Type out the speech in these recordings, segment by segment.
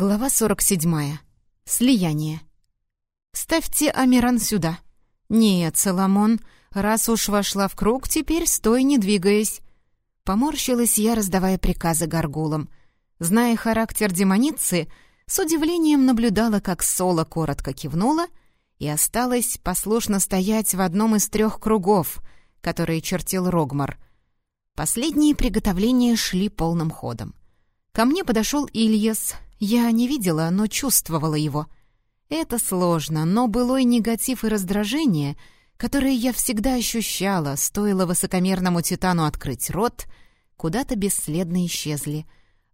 Глава 47. Слияние. «Ставьте Амиран сюда». «Нет, Соломон, раз уж вошла в круг, теперь стой, не двигаясь». Поморщилась я, раздавая приказы горгулам. Зная характер демоницы, с удивлением наблюдала, как Соло коротко кивнула и осталась послушно стоять в одном из трех кругов, которые чертил Рогмар. Последние приготовления шли полным ходом. Ко мне подошел Ильяс. Я не видела, но чувствовала его. Это сложно, но былой негатив и раздражение, которые я всегда ощущала, стоило высокомерному титану открыть рот, куда-то бесследно исчезли.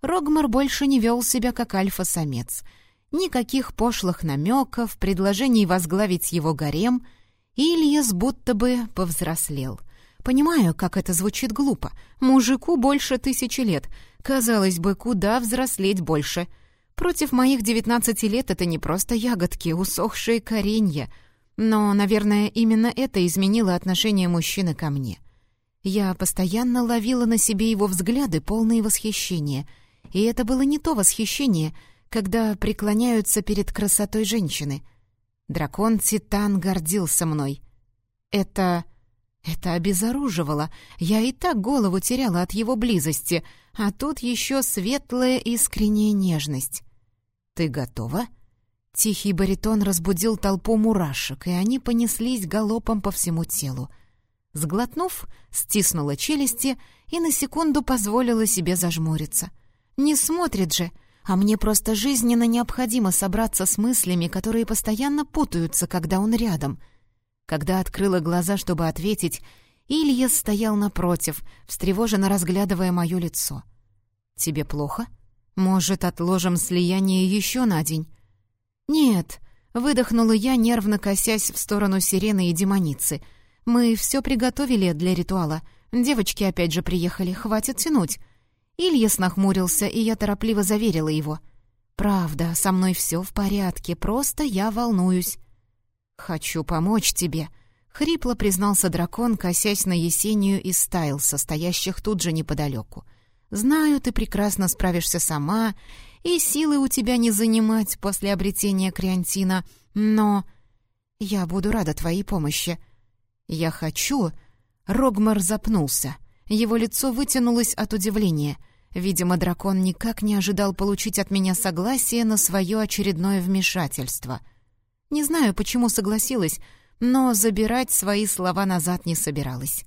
Рогмар больше не вел себя как альфа-самец. Никаких пошлых намеков, предложений возглавить его гарем. Ильяс будто бы повзрослел. Понимаю, как это звучит глупо. Мужику больше тысячи лет — Казалось бы, куда взрослеть больше? Против моих девятнадцати лет это не просто ягодки, усохшие коренья. Но, наверное, именно это изменило отношение мужчины ко мне. Я постоянно ловила на себе его взгляды, полные восхищения. И это было не то восхищение, когда преклоняются перед красотой женщины. Дракон-титан гордился мной. Это... это обезоруживало. Я и так голову теряла от его близости — а тут еще светлая искренняя нежность. «Ты готова?» Тихий баритон разбудил толпу мурашек, и они понеслись галопом по всему телу. Сглотнув, стиснула челюсти и на секунду позволила себе зажмуриться. «Не смотрит же!» а мне просто жизненно необходимо собраться с мыслями, которые постоянно путаются, когда он рядом. Когда открыла глаза, чтобы ответить, Илья стоял напротив, встревоженно разглядывая мое лицо. «Тебе плохо? Может, отложим слияние еще на день?» «Нет», — выдохнула я, нервно косясь в сторону сирены и демоницы. «Мы все приготовили для ритуала. Девочки опять же приехали, хватит тянуть». Ильяс нахмурился, и я торопливо заверила его. «Правда, со мной все в порядке, просто я волнуюсь». «Хочу помочь тебе», Хрипло признался дракон, косясь на Есению и Стайл, состоящих тут же неподалеку. «Знаю, ты прекрасно справишься сама, и силы у тебя не занимать после обретения Криантина, но я буду рада твоей помощи. Я хочу...» Рогмар запнулся. Его лицо вытянулось от удивления. Видимо, дракон никак не ожидал получить от меня согласие на свое очередное вмешательство. Не знаю, почему согласилась, но забирать свои слова назад не собиралась.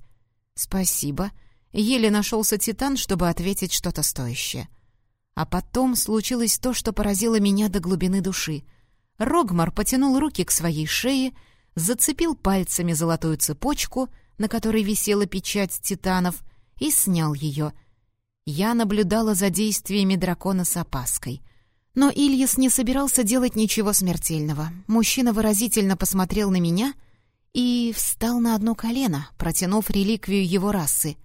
«Спасибо». Еле нашелся Титан, чтобы ответить что-то стоящее. А потом случилось то, что поразило меня до глубины души. Рогмар потянул руки к своей шее, зацепил пальцами золотую цепочку, на которой висела печать титанов, и снял ее. Я наблюдала за действиями дракона с опаской. Но Ильяс не собирался делать ничего смертельного. Мужчина выразительно посмотрел на меня — и встал на одно колено, протянув реликвию его расы.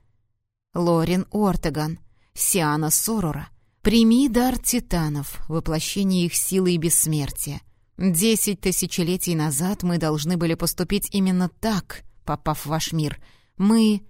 «Лорин Ортеган, Сиана Сорора, прими дар титанов, воплощение их силы и бессмертия. Десять тысячелетий назад мы должны были поступить именно так, попав в ваш мир. Мы...»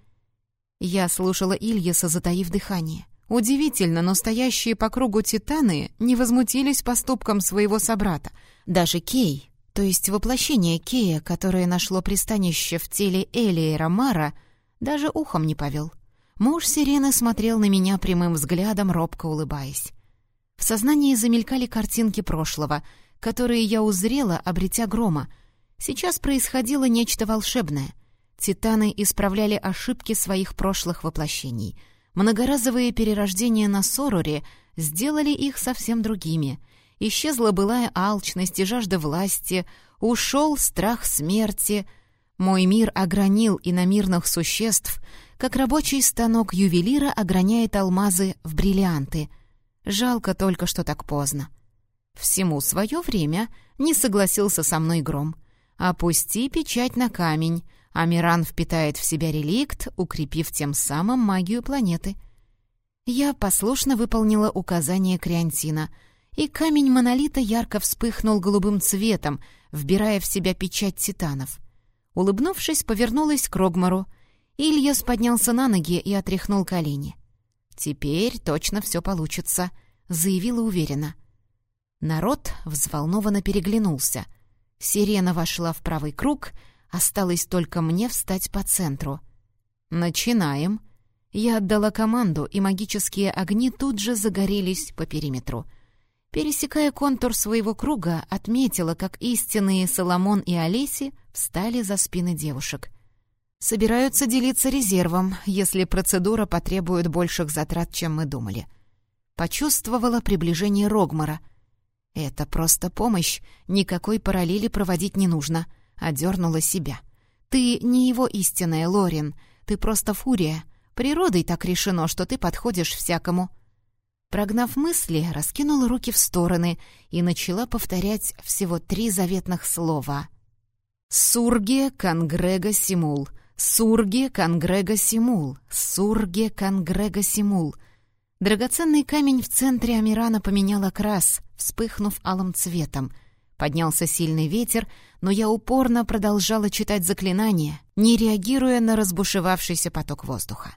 Я слушала Ильяса, затаив дыхание. Удивительно, но стоящие по кругу титаны не возмутились поступком своего собрата. Даже Кей, то есть воплощение Кея, которое нашло пристанище в теле Элии Ромара, даже ухом не повел. Муж Сирены смотрел на меня прямым взглядом, робко улыбаясь. В сознании замелькали картинки прошлого, которые я узрела, обретя грома. Сейчас происходило нечто волшебное. Титаны исправляли ошибки своих прошлых воплощений. Многоразовые перерождения на Сороре сделали их совсем другими — Исчезла былая алчность и жажда власти, ушел страх смерти. Мой мир огранил иномирных существ, как рабочий станок ювелира ограняет алмазы в бриллианты. Жалко только, что так поздно. Всему свое время не согласился со мной гром. Опусти печать на камень, а Миран впитает в себя реликт, укрепив тем самым магию планеты. Я послушно выполнила указание Криантина — и камень монолита ярко вспыхнул голубым цветом, вбирая в себя печать титанов. Улыбнувшись, повернулась к Рогмару. Ильяс поднялся на ноги и отряхнул колени. «Теперь точно все получится», — заявила уверенно. Народ взволнованно переглянулся. Сирена вошла в правый круг, осталось только мне встать по центру. «Начинаем!» Я отдала команду, и магические огни тут же загорелись по периметру. Пересекая контур своего круга, отметила, как истинные Соломон и Олеси встали за спины девушек. Собираются делиться резервом, если процедура потребует больших затрат, чем мы думали. Почувствовала приближение Рогмара. «Это просто помощь, никакой параллели проводить не нужно», — одернула себя. «Ты не его истинная, Лорин, ты просто фурия, Природой так решено, что ты подходишь всякому». Прогнав мысли, раскинула руки в стороны и начала повторять всего три заветных слова. «Сурге конгрега симул», «Сурге конгрега симул», «Сурге конгрега симул». Драгоценный камень в центре Амирана поменял окрас, вспыхнув алым цветом. Поднялся сильный ветер, но я упорно продолжала читать заклинание, не реагируя на разбушевавшийся поток воздуха.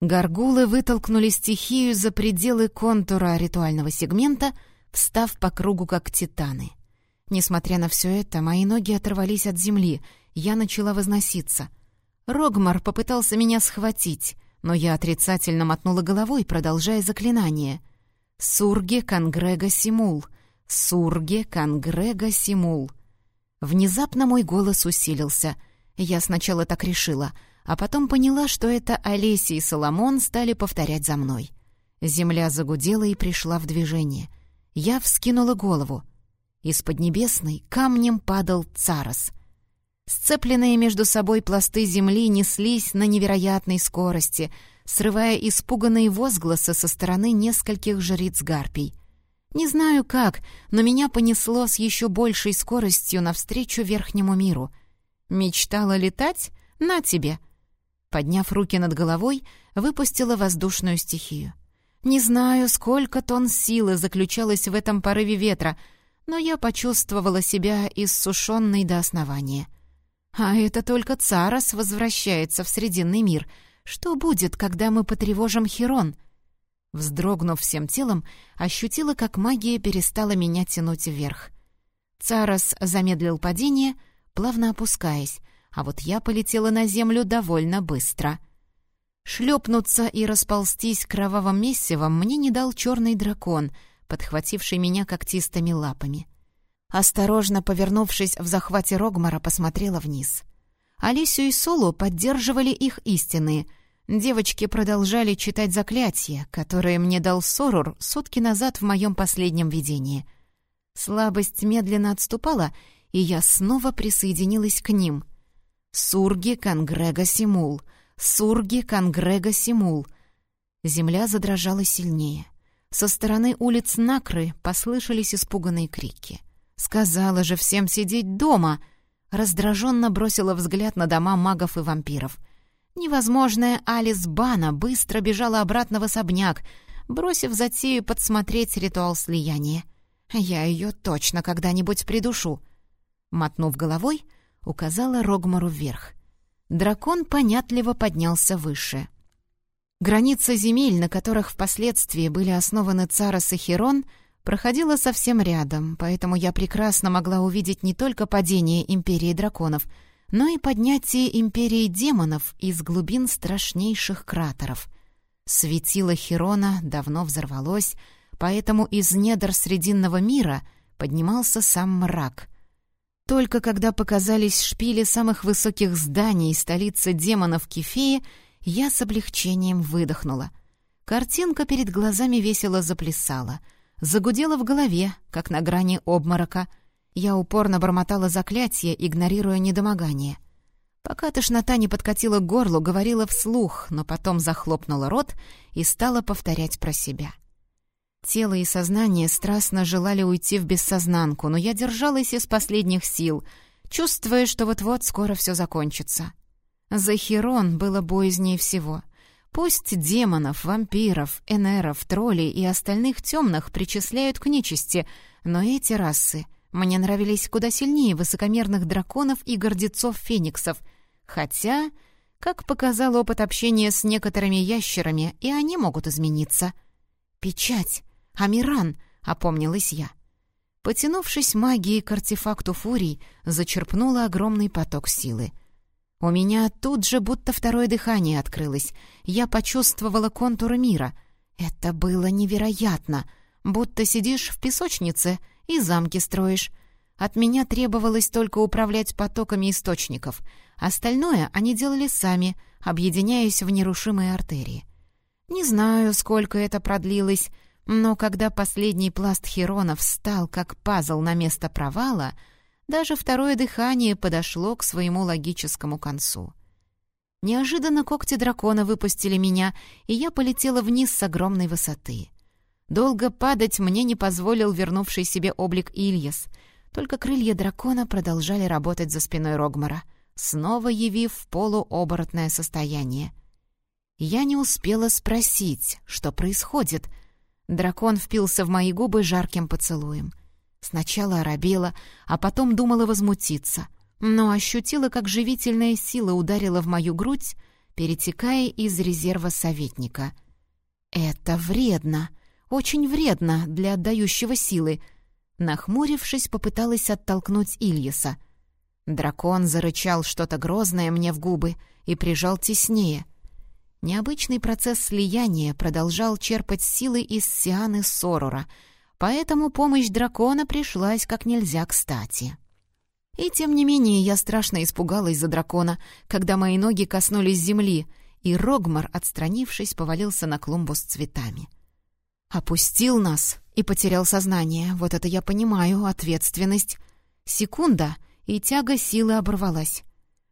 Горгулы вытолкнули стихию за пределы контура ритуального сегмента, встав по кругу как титаны. Несмотря на все это, мои ноги оторвались от земли, я начала возноситься. Рогмар попытался меня схватить, но я отрицательно мотнула головой, продолжая заклинание. «Сурге Конгрега Симул! Сурге Конгрега Симул!» Внезапно мой голос усилился. Я сначала так решила — а потом поняла, что это Олеся и Соломон стали повторять за мной. Земля загудела и пришла в движение. Я вскинула голову. Из Поднебесной камнем падал Царос. Сцепленные между собой пласты земли неслись на невероятной скорости, срывая испуганные возгласы со стороны нескольких жриц гарпий. Не знаю как, но меня понесло с еще большей скоростью навстречу верхнему миру. Мечтала летать? На тебе! Подняв руки над головой, выпустила воздушную стихию. Не знаю, сколько тонн силы заключалось в этом порыве ветра, но я почувствовала себя иссушенной до основания. А это только Царос возвращается в Срединный мир. Что будет, когда мы потревожим Херон? Вздрогнув всем телом, ощутила, как магия перестала меня тянуть вверх. Царос замедлил падение, плавно опускаясь, а вот я полетела на землю довольно быстро. Шлепнуться и расползтись кровавым мессивом мне не дал черный дракон, подхвативший меня когтистыми лапами. Осторожно повернувшись в захвате Рогмара, посмотрела вниз. Алисю и Солу поддерживали их истины. Девочки продолжали читать заклятия, которые мне дал Сорур сутки назад в моем последнем видении. Слабость медленно отступала, и я снова присоединилась к ним — Сурги Конгрега Симул! Сурги Конгрега Симул!» Земля задрожала сильнее. Со стороны улиц Накры послышались испуганные крики. «Сказала же всем сидеть дома!» Раздраженно бросила взгляд на дома магов и вампиров. Невозможная Алис Бана быстро бежала обратно в особняк, бросив затею подсмотреть ритуал слияния. «Я ее точно когда-нибудь придушу!» Мотнув головой, указала Рогмару вверх. Дракон понятливо поднялся выше. Граница земель, на которых впоследствии были основаны Царос и Херон, проходила совсем рядом, поэтому я прекрасно могла увидеть не только падение Империи Драконов, но и поднятие Империи Демонов из глубин страшнейших кратеров. Светило Херона давно взорвалось, поэтому из недр Срединного мира поднимался сам мрак — только когда показались шпили самых высоких зданий столицы демонов Кефеи, я с облегчением выдохнула. Картинка перед глазами весело заплясала. Загудела в голове, как на грани обморока. Я упорно бормотала заклятие, игнорируя недомогание. Пока тошнота не подкатила к горлу, говорила вслух, но потом захлопнула рот и стала повторять про себя — Тело и сознание страстно желали уйти в бессознанку, но я держалась из последних сил, чувствуя, что вот-вот скоро все закончится. За Херон было боязнее всего. Пусть демонов, вампиров, энеров, троллей и остальных темных причисляют к нечисти, но эти расы мне нравились куда сильнее высокомерных драконов и гордецов-фениксов, хотя, как показал опыт общения с некоторыми ящерами, и они могут измениться. Печать! «Амиран!» — опомнилась я. Потянувшись магией к артефакту фурий, зачерпнула огромный поток силы. У меня тут же будто второе дыхание открылось. Я почувствовала контуры мира. Это было невероятно. Будто сидишь в песочнице и замки строишь. От меня требовалось только управлять потоками источников. Остальное они делали сами, объединяясь в нерушимые артерии. Не знаю, сколько это продлилось, но когда последний пласт херонов встал как пазл на место провала, даже второе дыхание подошло к своему логическому концу. Неожиданно когти дракона выпустили меня, и я полетела вниз с огромной высоты. Долго падать мне не позволил вернувший себе облик Ильяс, только крылья дракона продолжали работать за спиной Рогмара, снова явив полуоборотное состояние. Я не успела спросить, что происходит — Дракон впился в мои губы жарким поцелуем. Сначала оробела, а потом думала возмутиться, но ощутила, как живительная сила ударила в мою грудь, перетекая из резерва советника. «Это вредно, очень вредно для отдающего силы», Нахмурившись, попыталась оттолкнуть Ильяса. Дракон зарычал что-то грозное мне в губы и прижал теснее — Необычный процесс слияния продолжал черпать силы из Сианы Сорора, поэтому помощь дракона пришлась как нельзя кстати. И тем не менее я страшно испугалась за дракона, когда мои ноги коснулись земли, и Рогмар, отстранившись, повалился на клумбу с цветами. Опустил нас и потерял сознание. Вот это я понимаю, ответственность. Секунда, и тяга силы оборвалась.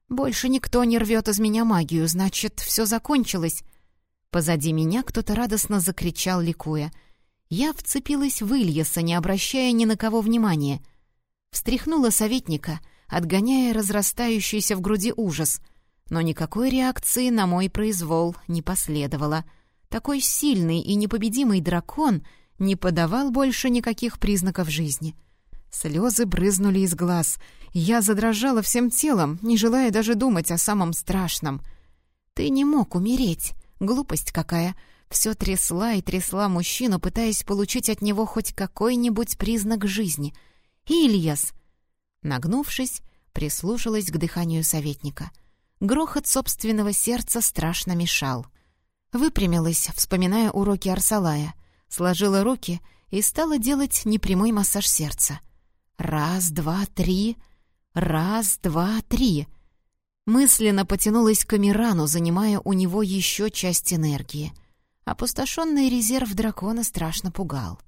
Больше никто не рвет из меня магию, значит, все закончилось. Позади меня кто-то радостно закричал, ликуя. Я вцепилась в Ильяса, не обращая ни на кого внимания. Встряхнула советника, отгоняя разрастающийся в груди ужас. Но никакой реакции на мой произвол не последовало. Такой сильный и непобедимый дракон не подавал больше никаких признаков жизни. Слезы брызнули из глаз. Я задрожала всем телом, не желая даже думать о самом страшном. «Ты не мог умереть. Глупость какая!» Все трясла и трясла мужчину, пытаясь получить от него хоть какой-нибудь признак жизни. «Ильяс!» Нагнувшись, прислушалась к дыханию советника. Грохот собственного сердца страшно мешал. Выпрямилась, вспоминая уроки Арсалая, сложила руки и стала делать непрямой массаж сердца — Раз, два, три. Раз, два, три. Мысленно потянулась к Амирану, занимая у него еще часть энергии. Опустошенный резерв дракона страшно пугал.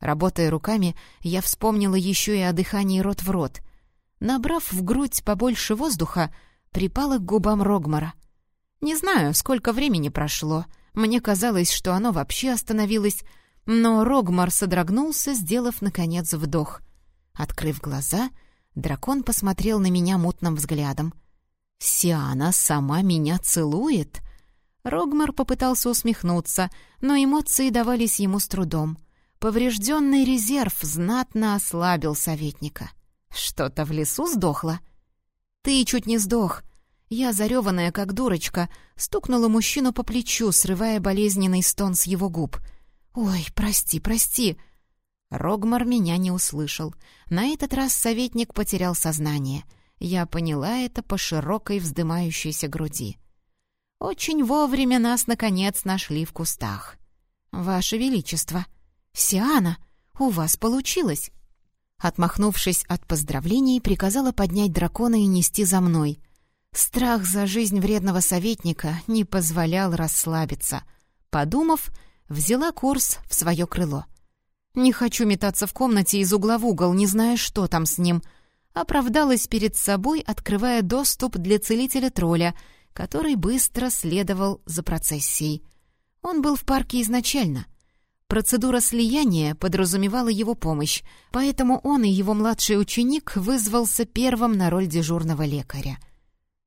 Работая руками, я вспомнила еще и о дыхании рот в рот. Набрав в грудь побольше воздуха, припала к губам Рогмара. Не знаю, сколько времени прошло. Мне казалось, что оно вообще остановилось, но Рогмар содрогнулся, сделав, наконец, вдох — Открыв глаза, дракон посмотрел на меня мутным взглядом. «Сиана сама меня целует?» Рогмар попытался усмехнуться, но эмоции давались ему с трудом. Поврежденный резерв знатно ослабил советника. «Что-то в лесу сдохло?» «Ты чуть не сдох!» Я, зареванная как дурочка, стукнула мужчину по плечу, срывая болезненный стон с его губ. «Ой, прости, прости!» Рогмар меня не услышал. На этот раз советник потерял сознание. Я поняла это по широкой вздымающейся груди. Очень вовремя нас, наконец, нашли в кустах. «Ваше Величество! Сиана! У вас получилось!» Отмахнувшись от поздравлений, приказала поднять дракона и нести за мной. Страх за жизнь вредного советника не позволял расслабиться. Подумав, взяла курс в свое крыло — не хочу метаться в комнате из угла в угол, не зная, что там с ним. Оправдалась перед собой, открывая доступ для целителя-тролля, который быстро следовал за процессией. Он был в парке изначально. Процедура слияния подразумевала его помощь, поэтому он и его младший ученик вызвался первым на роль дежурного лекаря.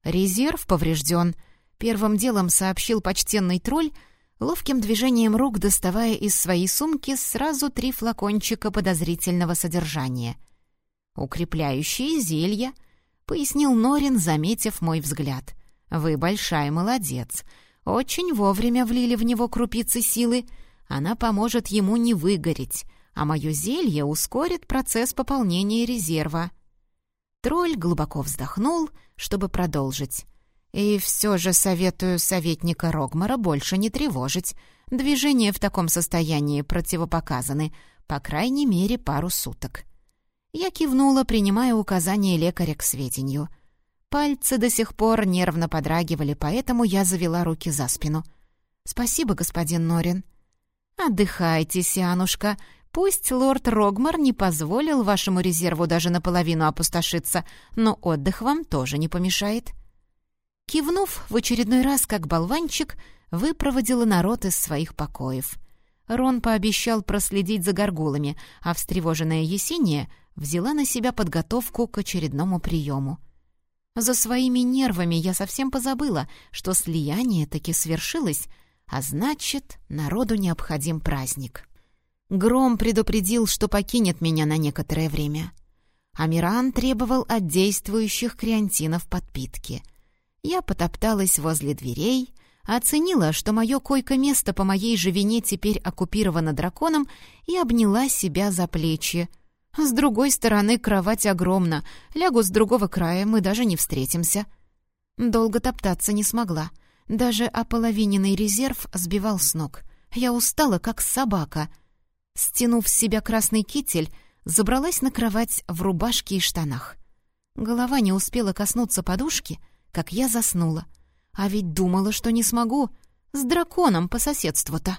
«Резерв поврежден», — первым делом сообщил почтенный тролль, ловким движением рук доставая из своей сумки сразу три флакончика подозрительного содержания. «Укрепляющие зелья», — пояснил Норин, заметив мой взгляд. «Вы большая молодец. Очень вовремя влили в него крупицы силы. Она поможет ему не выгореть, а мое зелье ускорит процесс пополнения резерва. Тролль глубоко вздохнул, чтобы продолжить. И все же советую советника Рогмара больше не тревожить. Движения в таком состоянии противопоказаны, по крайней мере, пару суток. Я кивнула, принимая указания лекаря к сведению. Пальцы до сих пор нервно подрагивали, поэтому я завела руки за спину. «Спасибо, господин Норин». «Отдыхайте, Сианушка. Пусть лорд Рогмар не позволил вашему резерву даже наполовину опустошиться, но отдых вам тоже не помешает». Кивнув в очередной раз, как болванчик, выпроводила народ из своих покоев. Рон пообещал проследить за горгулами, а встревоженная Есения взяла на себя подготовку к очередному приему. За своими нервами я совсем позабыла, что слияние таки свершилось, а значит, народу необходим праздник. Гром предупредил, что покинет меня на некоторое время. Амиран требовал от действующих креантинов подпитки. Я потопталась возле дверей, оценила, что мое койко-место по моей же вине теперь оккупировано драконом, и обняла себя за плечи. С другой стороны, кровать огромна, лягу с другого края, мы даже не встретимся. Долго топтаться не смогла. Даже ополовиненный резерв сбивал с ног. Я устала, как собака. Стянув с себя красный китель, забралась на кровать в рубашке и штанах. Голова не успела коснуться подушки, как я заснула. А ведь думала, что не смогу. С драконом по соседству-то.